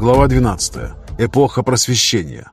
Глава 12. Эпоха просвещения.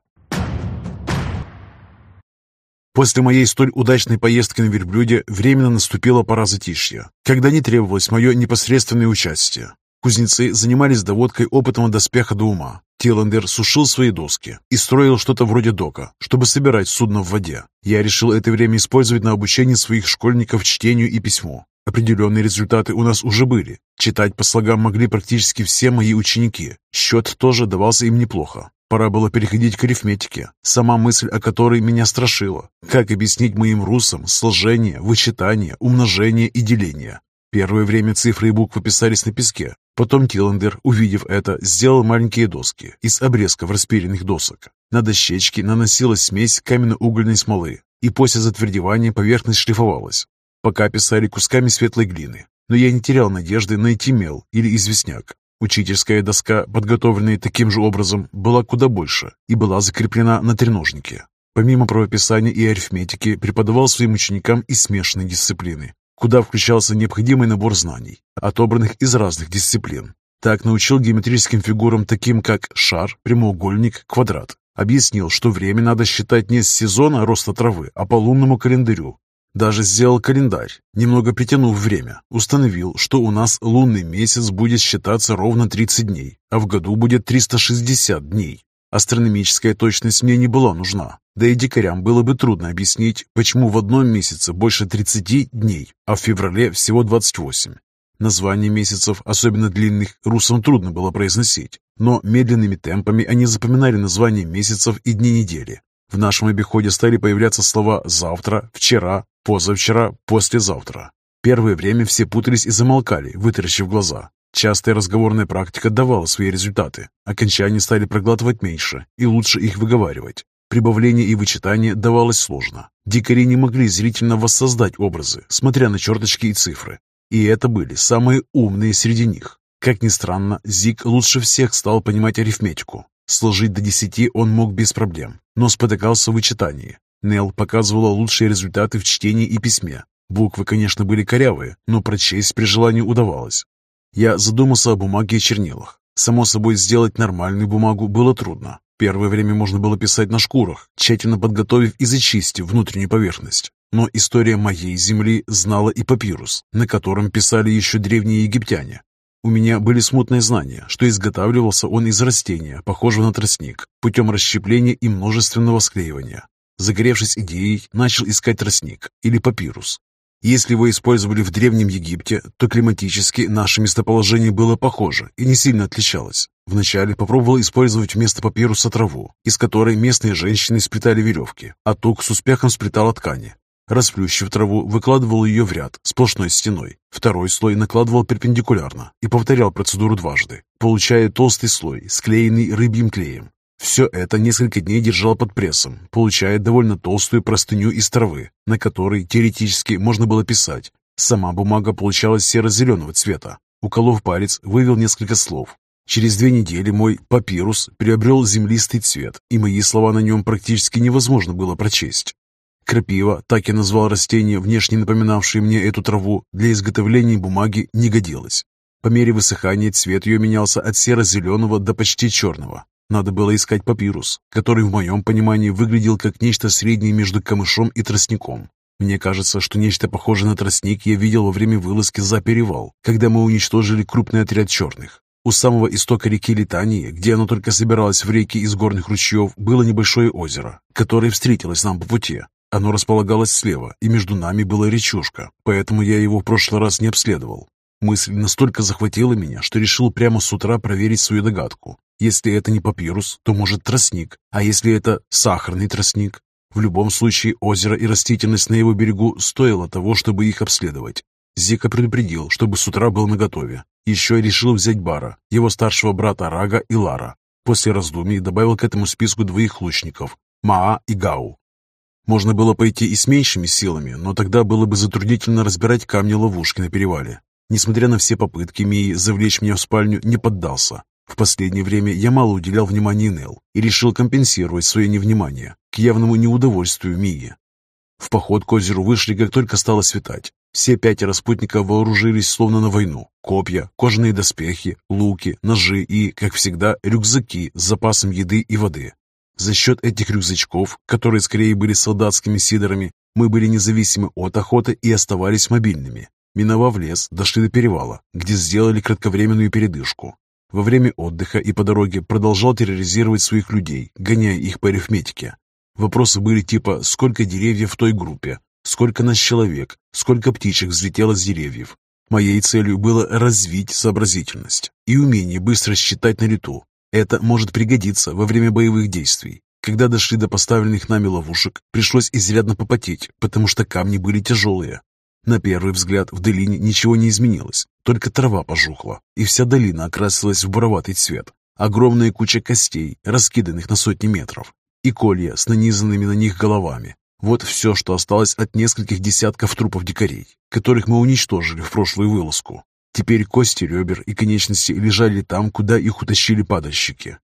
После моей столь удачной поездки на верблюде временно наступила пора затишья, когда не требовалось мое непосредственное участие. Кузнецы занимались доводкой опытного доспеха до ума. Тиландер сушил свои доски и строил что-то вроде дока, чтобы собирать судно в воде. Я решил это время использовать на обучение своих школьников чтению и письму. Определенные результаты у нас уже были. Читать по слогам могли практически все мои ученики. Счет тоже давался им неплохо. Пора было переходить к арифметике, сама мысль о которой меня страшила. Как объяснить моим русам сложение, вычитание, умножение и деление? Первое время цифры и буквы писались на песке. Потом Тиландер, увидев это, сделал маленькие доски из обрезков распиленных досок. На дощечке наносилась смесь каменно-угольной смолы, и после затвердевания поверхность шлифовалась. Пока писали кусками светлой глины, но я не терял надежды найти мел или известняк. Учительская доска, подготовленная таким же образом, была куда больше и была закреплена на треножнике. Помимо правописания и арифметики, преподавал своим ученикам и смешанные дисциплины, куда включался необходимый набор знаний, отобранных из разных дисциплин. Так научил геометрическим фигурам, таким как шар, прямоугольник, квадрат. Объяснил, что время надо считать не с сезона роста травы, а по лунному календарю, даже сделал календарь, немного притянув время. Установил, что у нас лунный месяц будет считаться ровно 30 дней, а в году будет 360 дней. Астрономическая точность мне не была нужна. Да и дикарям было бы трудно объяснить, почему в одном месяце больше 30 дней, а в феврале всего 28. Названия месяцев, особенно длинных, русам трудно было произносить, но медленными темпами они запоминали названия месяцев и дни недели. В нашем обиходе стали появляться слова «завтра», «вчера», Позавчера, послезавтра. Первое время все путались и замолкали, вытаращив глаза. Частая разговорная практика давала свои результаты. Окончания стали проглатывать меньше и лучше их выговаривать. Прибавление и вычитание давалось сложно. Дикари не могли зрительно воссоздать образы, смотря на черточки и цифры. И это были самые умные среди них. Как ни странно, Зик лучше всех стал понимать арифметику. Сложить до десяти он мог без проблем, но спотыкался в вычитании. Нел показывала лучшие результаты в чтении и письме. Буквы, конечно, были корявые, но прочесть при желании удавалось. Я задумался о бумаге и чернилах. Само собой, сделать нормальную бумагу было трудно. Первое время можно было писать на шкурах, тщательно подготовив и зачистив внутреннюю поверхность. Но история моей земли знала и папирус, на котором писали еще древние египтяне. У меня были смутные знания, что изготавливался он из растения, похожего на тростник, путем расщепления и множественного склеивания. Загоревшись идеей, начал искать тростник или папирус. Если его использовали в Древнем Египте, то климатически наше местоположение было похоже и не сильно отличалось. Вначале попробовал использовать вместо папируса траву, из которой местные женщины сплетали веревки, а тук с успехом сплетала ткани. Расплющив траву, выкладывал ее в ряд, сплошной стеной. Второй слой накладывал перпендикулярно и повторял процедуру дважды, получая толстый слой, склеенный рыбьим клеем. Все это несколько дней держал под прессом, получая довольно толстую простыню из травы, на которой теоретически можно было писать. Сама бумага получалась серо-зеленого цвета. Уколов палец, вывел несколько слов. Через две недели мой папирус приобрел землистый цвет, и мои слова на нем практически невозможно было прочесть. Крапива, так я назвал растение, внешне напоминавшее мне эту траву, для изготовления бумаги не годилось. По мере высыхания цвет ее менялся от серо-зеленого до почти черного. Надо было искать папирус, который в моем понимании выглядел как нечто среднее между камышом и тростником. Мне кажется, что нечто похожее на тростник я видел во время вылазки за перевал, когда мы уничтожили крупный отряд черных. У самого истока реки Литании, где оно только собиралось в реки из горных ручьев, было небольшое озеро, которое встретилось нам по пути. Оно располагалось слева, и между нами была речушка, поэтому я его в прошлый раз не обследовал. Мысль настолько захватила меня, что решил прямо с утра проверить свою догадку. Если это не папирус, то может тростник, а если это сахарный тростник? В любом случае озеро и растительность на его берегу стоило того, чтобы их обследовать. Зика предупредил, чтобы с утра был наготове. Еще решил взять Бара, его старшего брата Рага и Лара. После раздумий добавил к этому списку двоих лучников – Маа и Гау. Можно было пойти и с меньшими силами, но тогда было бы затруднительно разбирать камни-ловушки на перевале. Несмотря на все попытки Мии завлечь меня в спальню, не поддался. В последнее время я мало уделял внимания Нел и решил компенсировать свое невнимание к явному неудовольствию Мии. В поход к озеру вышли, как только стало светать. Все пятеро спутников вооружились словно на войну. Копья, кожаные доспехи, луки, ножи и, как всегда, рюкзаки с запасом еды и воды. За счет этих рюкзачков, которые скорее были солдатскими сидорами, мы были независимы от охоты и оставались мобильными. Миновав лес, дошли до перевала, где сделали кратковременную передышку. Во время отдыха и по дороге продолжал терроризировать своих людей, гоняя их по арифметике. Вопросы были типа «Сколько деревьев в той группе?», «Сколько нас человек?», «Сколько птичек взлетело с деревьев?». Моей целью было развить сообразительность и умение быстро считать на лету. Это может пригодиться во время боевых действий. Когда дошли до поставленных нами ловушек, пришлось изрядно попотеть, потому что камни были тяжелые. На первый взгляд в долине ничего не изменилось, только трава пожухла, и вся долина окрасилась в буроватый цвет. Огромная куча костей, раскиданных на сотни метров, и колья с нанизанными на них головами. Вот все, что осталось от нескольких десятков трупов дикарей, которых мы уничтожили в прошлую вылазку. Теперь кости ребер и конечности лежали там, куда их утащили падальщики.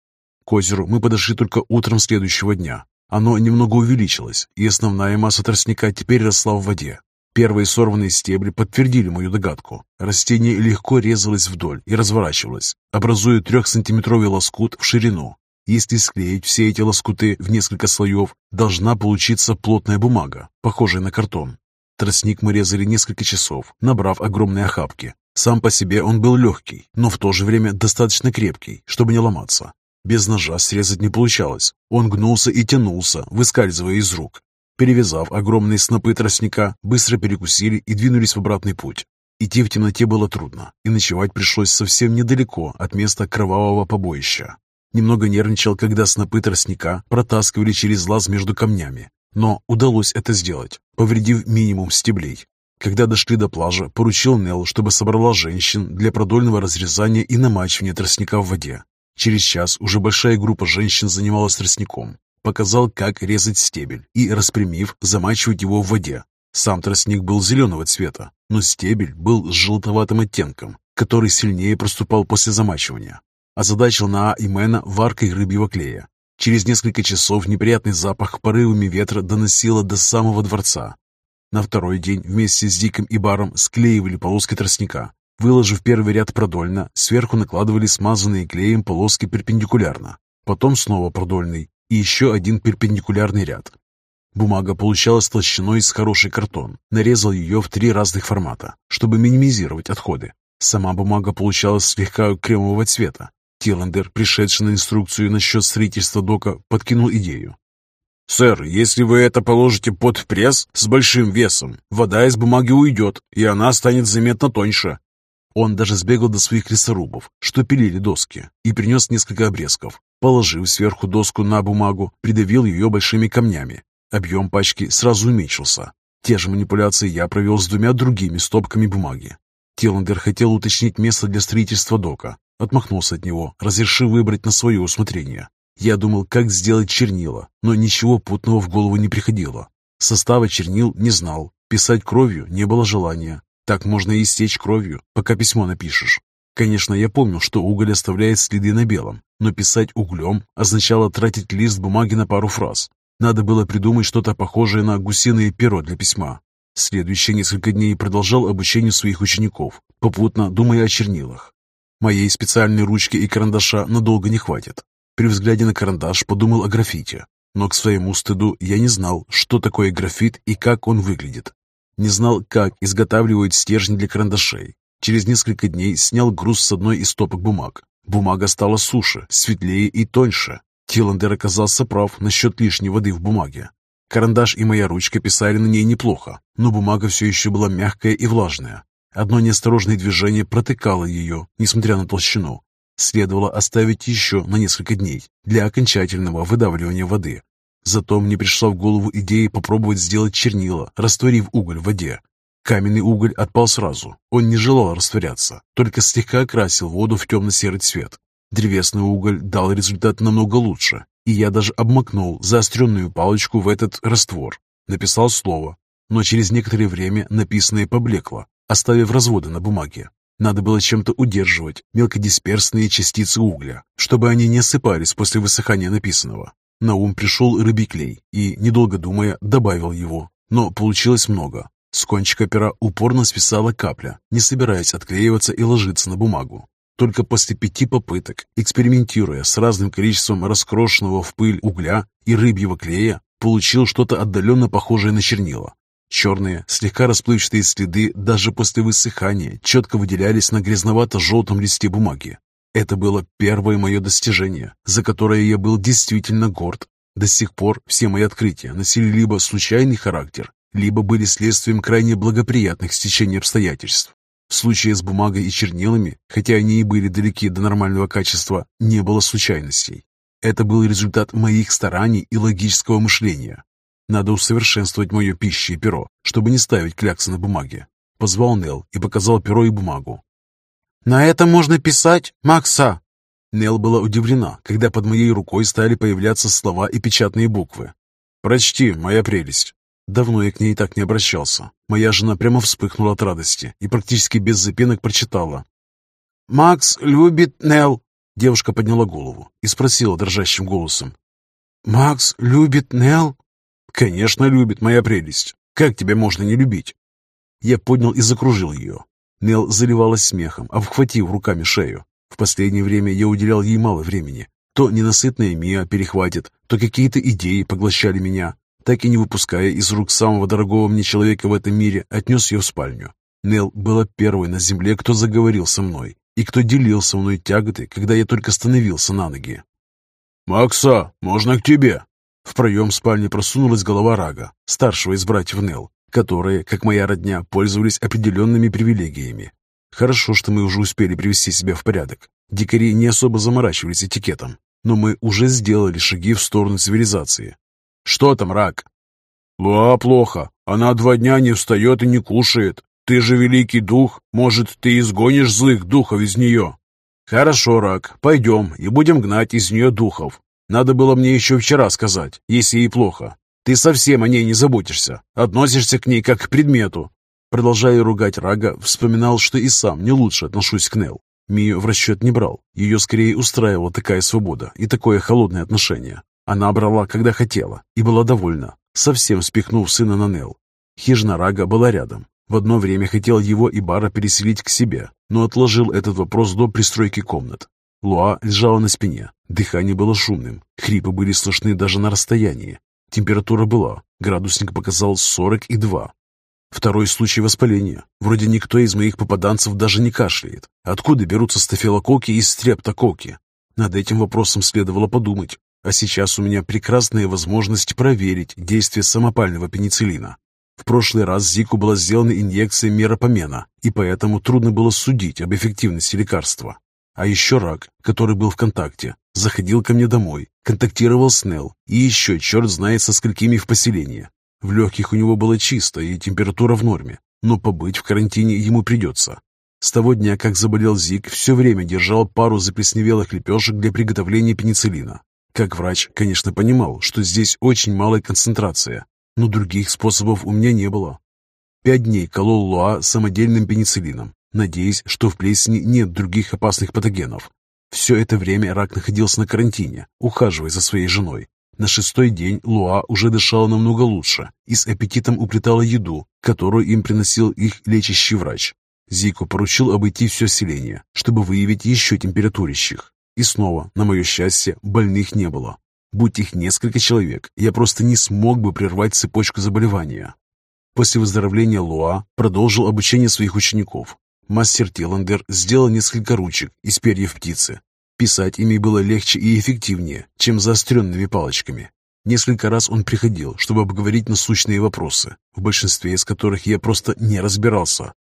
К озеру мы подошли только утром следующего дня. Оно немного увеличилось, и основная масса тростника теперь росла в воде. Первые сорванные стебли подтвердили мою догадку. Растение легко резалось вдоль и разворачивалось, образуя трехсантиметровый лоскут в ширину. Если склеить все эти лоскуты в несколько слоев, должна получиться плотная бумага, похожая на картон. Тростник мы резали несколько часов, набрав огромные охапки. Сам по себе он был легкий, но в то же время достаточно крепкий, чтобы не ломаться. Без ножа срезать не получалось. Он гнулся и тянулся, выскальзывая из рук. Перевязав огромные снопы тростника, быстро перекусили и двинулись в обратный путь. Идти в темноте было трудно, и ночевать пришлось совсем недалеко от места кровавого побоища. Немного нервничал, когда снопы тростника протаскивали через лаз между камнями, но удалось это сделать, повредив минимум стеблей. Когда дошли до плажа, поручил Нел, чтобы собрала женщин для продольного разрезания и намачивания тростника в воде. Через час уже большая группа женщин занималась тростником, показал, как резать стебель и, распрямив, замачивать его в воде. Сам тростник был зеленого цвета, но стебель был с желтоватым оттенком, который сильнее проступал после замачивания. Озадачил Наа и Мэна варкой рыбьего клея. Через несколько часов неприятный запах порывами ветра доносило до самого дворца. На второй день вместе с Диком и Баром склеивали полоски тростника. Выложив первый ряд продольно, сверху накладывали смазанные клеем полоски перпендикулярно. Потом снова продольный, и еще один перпендикулярный ряд. Бумага получалась толщиной с хороший картон. Нарезал ее в три разных формата, чтобы минимизировать отходы. Сама бумага получалась слегка кремового цвета. Тиландер, пришедший на инструкцию насчет строительства дока, подкинул идею. «Сэр, если вы это положите под пресс с большим весом, вода из бумаги уйдет, и она станет заметно тоньше». Он даже сбегал до своих лесорубов, что пилили доски, и принес несколько обрезков. Положив сверху доску на бумагу, придавил ее большими камнями. Объем пачки сразу уменьшился. Те же манипуляции я провел с двумя другими стопками бумаги. Тиландер хотел уточнить место для строительства дока. Отмахнулся от него, разрешив выбрать на свое усмотрение. Я думал, как сделать чернила, но ничего путного в голову не приходило. Состава чернил не знал, писать кровью не было желания. Так можно и истечь кровью, пока письмо напишешь. Конечно, я помнил, что уголь оставляет следы на белом, но писать углем означало тратить лист бумаги на пару фраз. Надо было придумать что-то похожее на гусиное перо для письма. Следующие несколько дней продолжал обучение своих учеников, попутно думая о чернилах. Моей специальной ручки и карандаша надолго не хватит. При взгляде на карандаш подумал о граффите, но к своему стыду я не знал, что такое граффит и как он выглядит. Не знал, как изготавливают стержни для карандашей, Через несколько дней снял груз с одной из стопок бумаг. Бумага стала суше, светлее и тоньше. Тиландер оказался прав насчет лишней воды в бумаге. Карандаш и моя ручка писали на ней неплохо, но бумага все еще была мягкая и влажная. Одно неосторожное движение протыкало ее, несмотря на толщину. Следовало оставить еще на несколько дней для окончательного выдавливания воды. Зато мне пришла в голову идея попробовать сделать чернила, растворив уголь в воде. Каменный уголь отпал сразу. Он не желал растворяться, только слегка окрасил воду в темно-серый цвет. Древесный уголь дал результат намного лучше, и я даже обмакнул заостренную палочку в этот раствор. Написал слово, но через некоторое время написанное поблекло, оставив разводы на бумаге. Надо было чем-то удерживать мелкодисперсные частицы угля, чтобы они не осыпались после высыхания написанного. На ум пришел рыбий клей и, недолго думая, добавил его. но получилось много. С кончика пера упорно свисала капля, не собираясь отклеиваться и ложиться на бумагу. Только после пяти попыток, экспериментируя с разным количеством раскрошенного в пыль угля и рыбьего клея, получил что-то отдаленно похожее на чернила. Черные, слегка расплывчатые следы даже после высыхания четко выделялись на грязновато-желтом листе бумаги. Это было первое мое достижение, за которое я был действительно горд. До сих пор все мои открытия носили либо случайный характер, либо были следствием крайне благоприятных стечений обстоятельств. В случае с бумагой и чернилами, хотя они и были далеки до нормального качества, не было случайностей. Это был результат моих стараний и логического мышления. Надо усовершенствовать мое пищи и перо, чтобы не ставить кляксы на бумаге. Позвал Нел и показал перо и бумагу. «На этом можно писать, Макса!» Нел была удивлена, когда под моей рукой стали появляться слова и печатные буквы. «Прочти, моя прелесть!» Давно я к ней так не обращался. Моя жена прямо вспыхнула от радости и практически без запинок прочитала. «Макс любит Нел. Девушка подняла голову и спросила дрожащим голосом. «Макс любит Нел? «Конечно любит, моя прелесть. Как тебя можно не любить?» Я поднял и закружил ее. Нел заливалась смехом, обхватив руками шею. В последнее время я уделял ей мало времени. То ненасытная Мия перехватит, то какие-то идеи поглощали меня, так и не выпуская из рук самого дорогого мне человека в этом мире, отнес ее в спальню. Нел была первой на земле, кто заговорил со мной, и кто делил со мной тяготы, когда я только становился на ноги. «Макса, можно к тебе?» В проем спальни просунулась голова Рага, старшего из братьев Нел, которые, как моя родня, пользовались определенными привилегиями. Хорошо, что мы уже успели привести себя в порядок. Дикари не особо заморачивались этикетом, но мы уже сделали шаги в сторону цивилизации, «Что там, рак?» «Луа плохо. Она два дня не встает и не кушает. Ты же великий дух. Может, ты изгонишь злых духов из нее?» «Хорошо, рак. Пойдем и будем гнать из нее духов. Надо было мне еще вчера сказать, если ей плохо. Ты совсем о ней не заботишься. Относишься к ней как к предмету». Продолжая ругать Рага, вспоминал, что и сам не лучше отношусь к Нел. Мию в расчет не брал. Ее скорее устраивала такая свобода и такое холодное отношение. Она брала, когда хотела, и была довольна, совсем спихнув сына на Нел. Хижина Рага была рядом. В одно время хотел его и Бара переселить к себе, но отложил этот вопрос до пристройки комнат. Луа лежала на спине, дыхание было шумным, хрипы были слышны даже на расстоянии. Температура была, градусник показал 42. Второй случай воспаления. Вроде никто из моих попаданцев даже не кашляет. Откуда берутся стафилококки и стрептококки? Над этим вопросом следовало подумать. А сейчас у меня прекрасная возможность проверить действие самопального пенициллина. В прошлый раз Зику была сделана инъекция меропомена, и поэтому трудно было судить об эффективности лекарства. А еще рак, который был в контакте, заходил ко мне домой, контактировал с Нел, и еще черт знает со сколькими в поселении. В легких у него было чисто и температура в норме, но побыть в карантине ему придется. С того дня, как заболел Зик, все время держал пару заплесневелых лепешек для приготовления пенициллина. Как врач, конечно, понимал, что здесь очень малая концентрация, но других способов у меня не было. Пять дней колол Луа самодельным пенициллином, надеясь, что в плесени нет других опасных патогенов. Все это время рак находился на карантине, ухаживая за своей женой. На шестой день Луа уже дышала намного лучше и с аппетитом уплетала еду, которую им приносил их лечащий врач. Зику поручил обойти все селение, чтобы выявить еще температурящих. И снова, на мое счастье, больных не было. Будь их несколько человек, я просто не смог бы прервать цепочку заболевания. После выздоровления Луа продолжил обучение своих учеников. Мастер Тиландер сделал несколько ручек из перьев птицы. Писать ими было легче и эффективнее, чем заостренными палочками. Несколько раз он приходил, чтобы обговорить насущные вопросы, в большинстве из которых я просто не разбирался.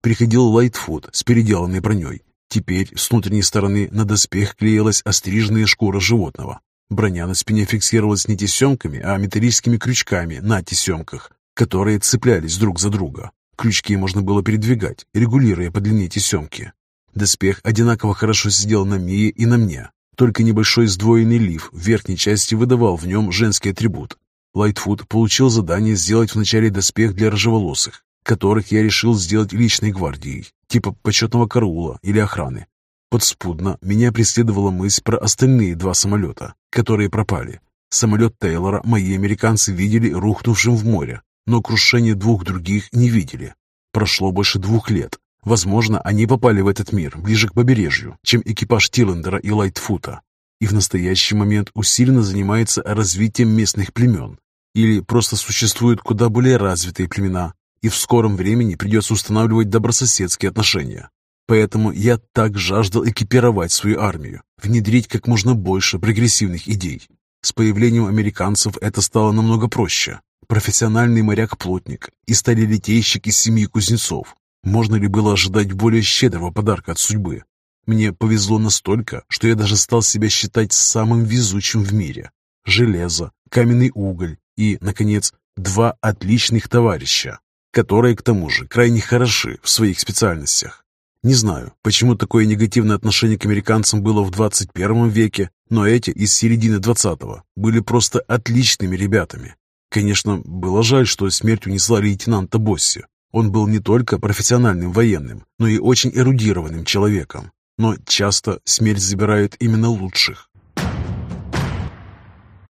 Приходил Лайтфуд с переделанной броней, Теперь с внутренней стороны на доспех клеилась остриженная шкура животного. Броня на спине фиксировалась не тесемками, а металлическими крючками на тесемках, которые цеплялись друг за друга. Крючки можно было передвигать, регулируя по длине тесемки. Доспех одинаково хорошо сидел на Мии и на мне, только небольшой сдвоенный лиф в верхней части выдавал в нем женский атрибут. Лайтфуд получил задание сделать вначале доспех для рыжеволосых, которых я решил сделать личной гвардией, типа почетного караула или охраны. Подспудно меня преследовала мысль про остальные два самолета, которые пропали. Самолет Тейлора мои американцы видели рухнувшим в море. Но крушение двух других не видели. Прошло больше двух лет. Возможно, они попали в этот мир ближе к побережью, чем экипаж Тиллендера и Лайтфута, и в настоящий момент усиленно занимается развитием местных племен. Или просто существуют куда более развитые племена, и в скором времени придется устанавливать добрососедские отношения. Поэтому я так жаждал экипировать свою армию, внедрить как можно больше прогрессивных идей. С появлением американцев это стало намного проще. Профессиональный моряк-плотник и сталелитейщик из семьи кузнецов. Можно ли было ожидать более щедрого подарка от судьбы? Мне повезло настолько, что я даже стал себя считать самым везучим в мире. Железо, каменный уголь и, наконец, два отличных товарища, которые, к тому же, крайне хороши в своих специальностях. Не знаю, почему такое негативное отношение к американцам было в 21 веке, но эти из середины 20-го были просто отличными ребятами. Конечно, было жаль, что смерть унесла лейтенанта Босси. Он был не только профессиональным военным, но и очень эрудированным человеком. Но часто смерть забирает именно лучших.